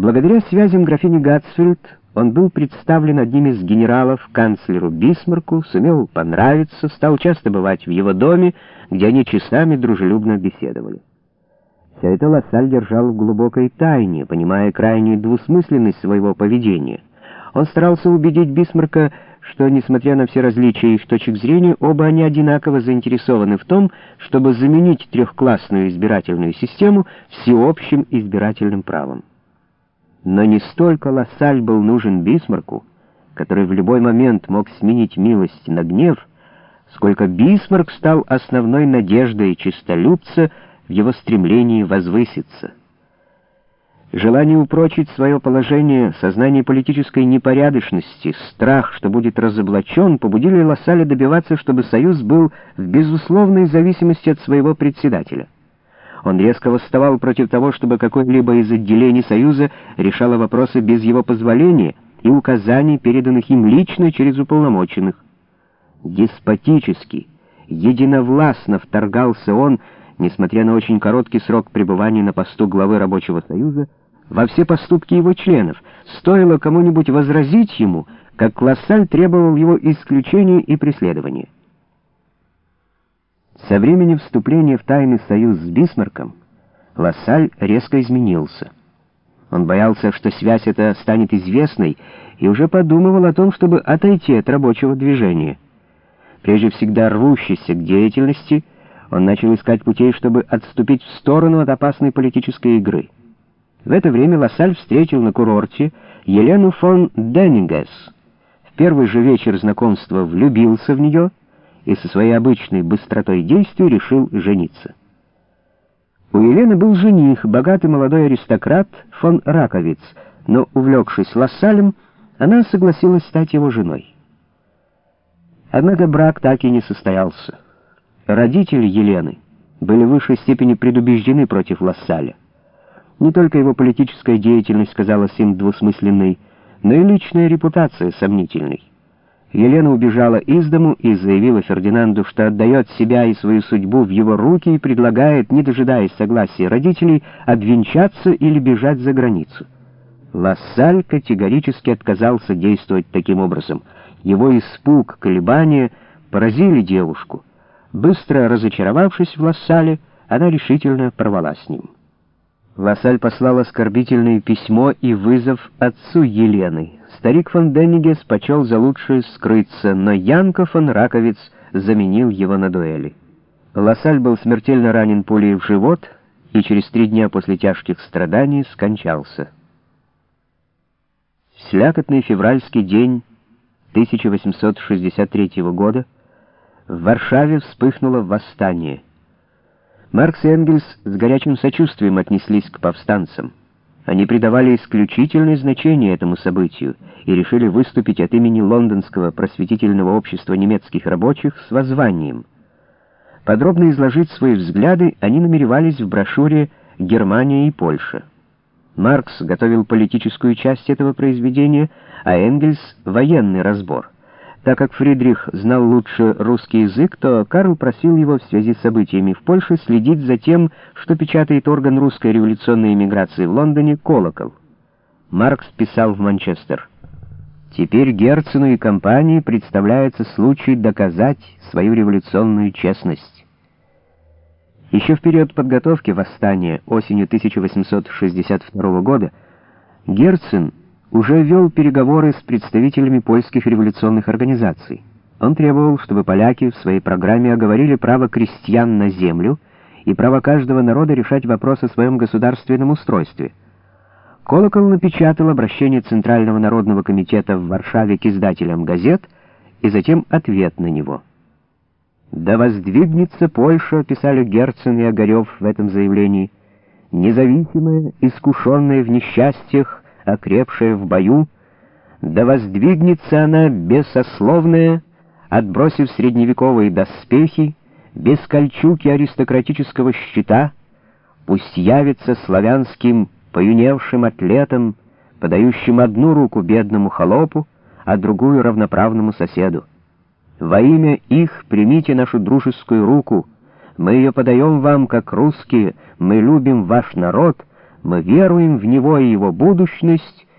Благодаря связям графини Гатсфельд он был представлен одним из генералов канцлеру Бисмарку, сумел понравиться, стал часто бывать в его доме, где они часами дружелюбно беседовали. Все это Лассаль держал в глубокой тайне, понимая крайнюю двусмысленность своего поведения. Он старался убедить Бисмарка, что, несмотря на все различия их точек зрения, оба они одинаково заинтересованы в том, чтобы заменить трехклассную избирательную систему всеобщим избирательным правом. Но не столько Лассаль был нужен Бисмарку, который в любой момент мог сменить милость на гнев, сколько Бисмарк стал основной надеждой чистолюбца в его стремлении возвыситься. Желание упрочить свое положение, сознание политической непорядочности, страх, что будет разоблачен, побудили Лассаля добиваться, чтобы Союз был в безусловной зависимости от своего председателя. Он резко восставал против того, чтобы какое-либо из отделений Союза решало вопросы без его позволения и указаний, переданных им лично через уполномоченных. Деспотически, единовластно вторгался он, несмотря на очень короткий срок пребывания на посту главы Рабочего Союза, во все поступки его членов. Стоило кому-нибудь возразить ему, как Классаль требовал его исключения и преследования. Со времени вступления в тайный союз с Бисмарком Лассаль резко изменился. Он боялся, что связь эта станет известной, и уже подумывал о том, чтобы отойти от рабочего движения. Прежде всегда рвущийся к деятельности, он начал искать путей, чтобы отступить в сторону от опасной политической игры. В это время Лассаль встретил на курорте Елену фон Деннингес. В первый же вечер знакомства влюбился в нее и со своей обычной быстротой действий решил жениться. У Елены был жених, богатый молодой аристократ фон Раковиц, но, увлекшись Лассалем, она согласилась стать его женой. Однако брак так и не состоялся. Родители Елены были в высшей степени предубеждены против Лассаля. Не только его политическая деятельность казалась им двусмысленной, но и личная репутация сомнительной. Елена убежала из дому и заявила Фердинанду, что отдает себя и свою судьбу в его руки и предлагает, не дожидаясь согласия родителей, обвенчаться или бежать за границу. Лассаль категорически отказался действовать таким образом. Его испуг, колебания поразили девушку. Быстро разочаровавшись в Лассале, она решительно порвала с ним. Лассаль послал оскорбительное письмо и вызов отцу Елены. Старик фон Деннигес почел за лучшее скрыться, но Янко фон Раковиц заменил его на дуэли. Лассаль был смертельно ранен пулей в живот и через три дня после тяжких страданий скончался. Слякотный февральский день 1863 года в Варшаве вспыхнуло восстание — Маркс и Энгельс с горячим сочувствием отнеслись к повстанцам. Они придавали исключительное значение этому событию и решили выступить от имени Лондонского просветительного общества немецких рабочих с воззванием. Подробно изложить свои взгляды они намеревались в брошюре «Германия и Польша». Маркс готовил политическую часть этого произведения, а Энгельс — военный разбор — так как Фридрих знал лучше русский язык, то Карл просил его в связи с событиями в Польше следить за тем, что печатает орган русской революционной эмиграции в Лондоне «Колокол». Маркс писал в Манчестер. «Теперь Герцену и компании представляется случай доказать свою революционную честность». Еще в период подготовки восстания осенью 1862 года Герцен уже вел переговоры с представителями польских революционных организаций. Он требовал, чтобы поляки в своей программе оговорили право крестьян на землю и право каждого народа решать вопрос о своем государственном устройстве. Колокол напечатал обращение Центрального народного комитета в Варшаве к издателям газет и затем ответ на него. «Да воздвигнется Польша», — писали Герцен и Огарев в этом заявлении, «независимая, искушенная в несчастьях, окрепшая в бою, да воздвигнется она бессословная, отбросив средневековые доспехи, без кольчуги аристократического щита, пусть явится славянским поюневшим атлетом, подающим одну руку бедному холопу, а другую равноправному соседу. Во имя их примите нашу дружескую руку, мы ее подаем вам, как русские, мы любим ваш народ — Мы веруем в него и его будущность,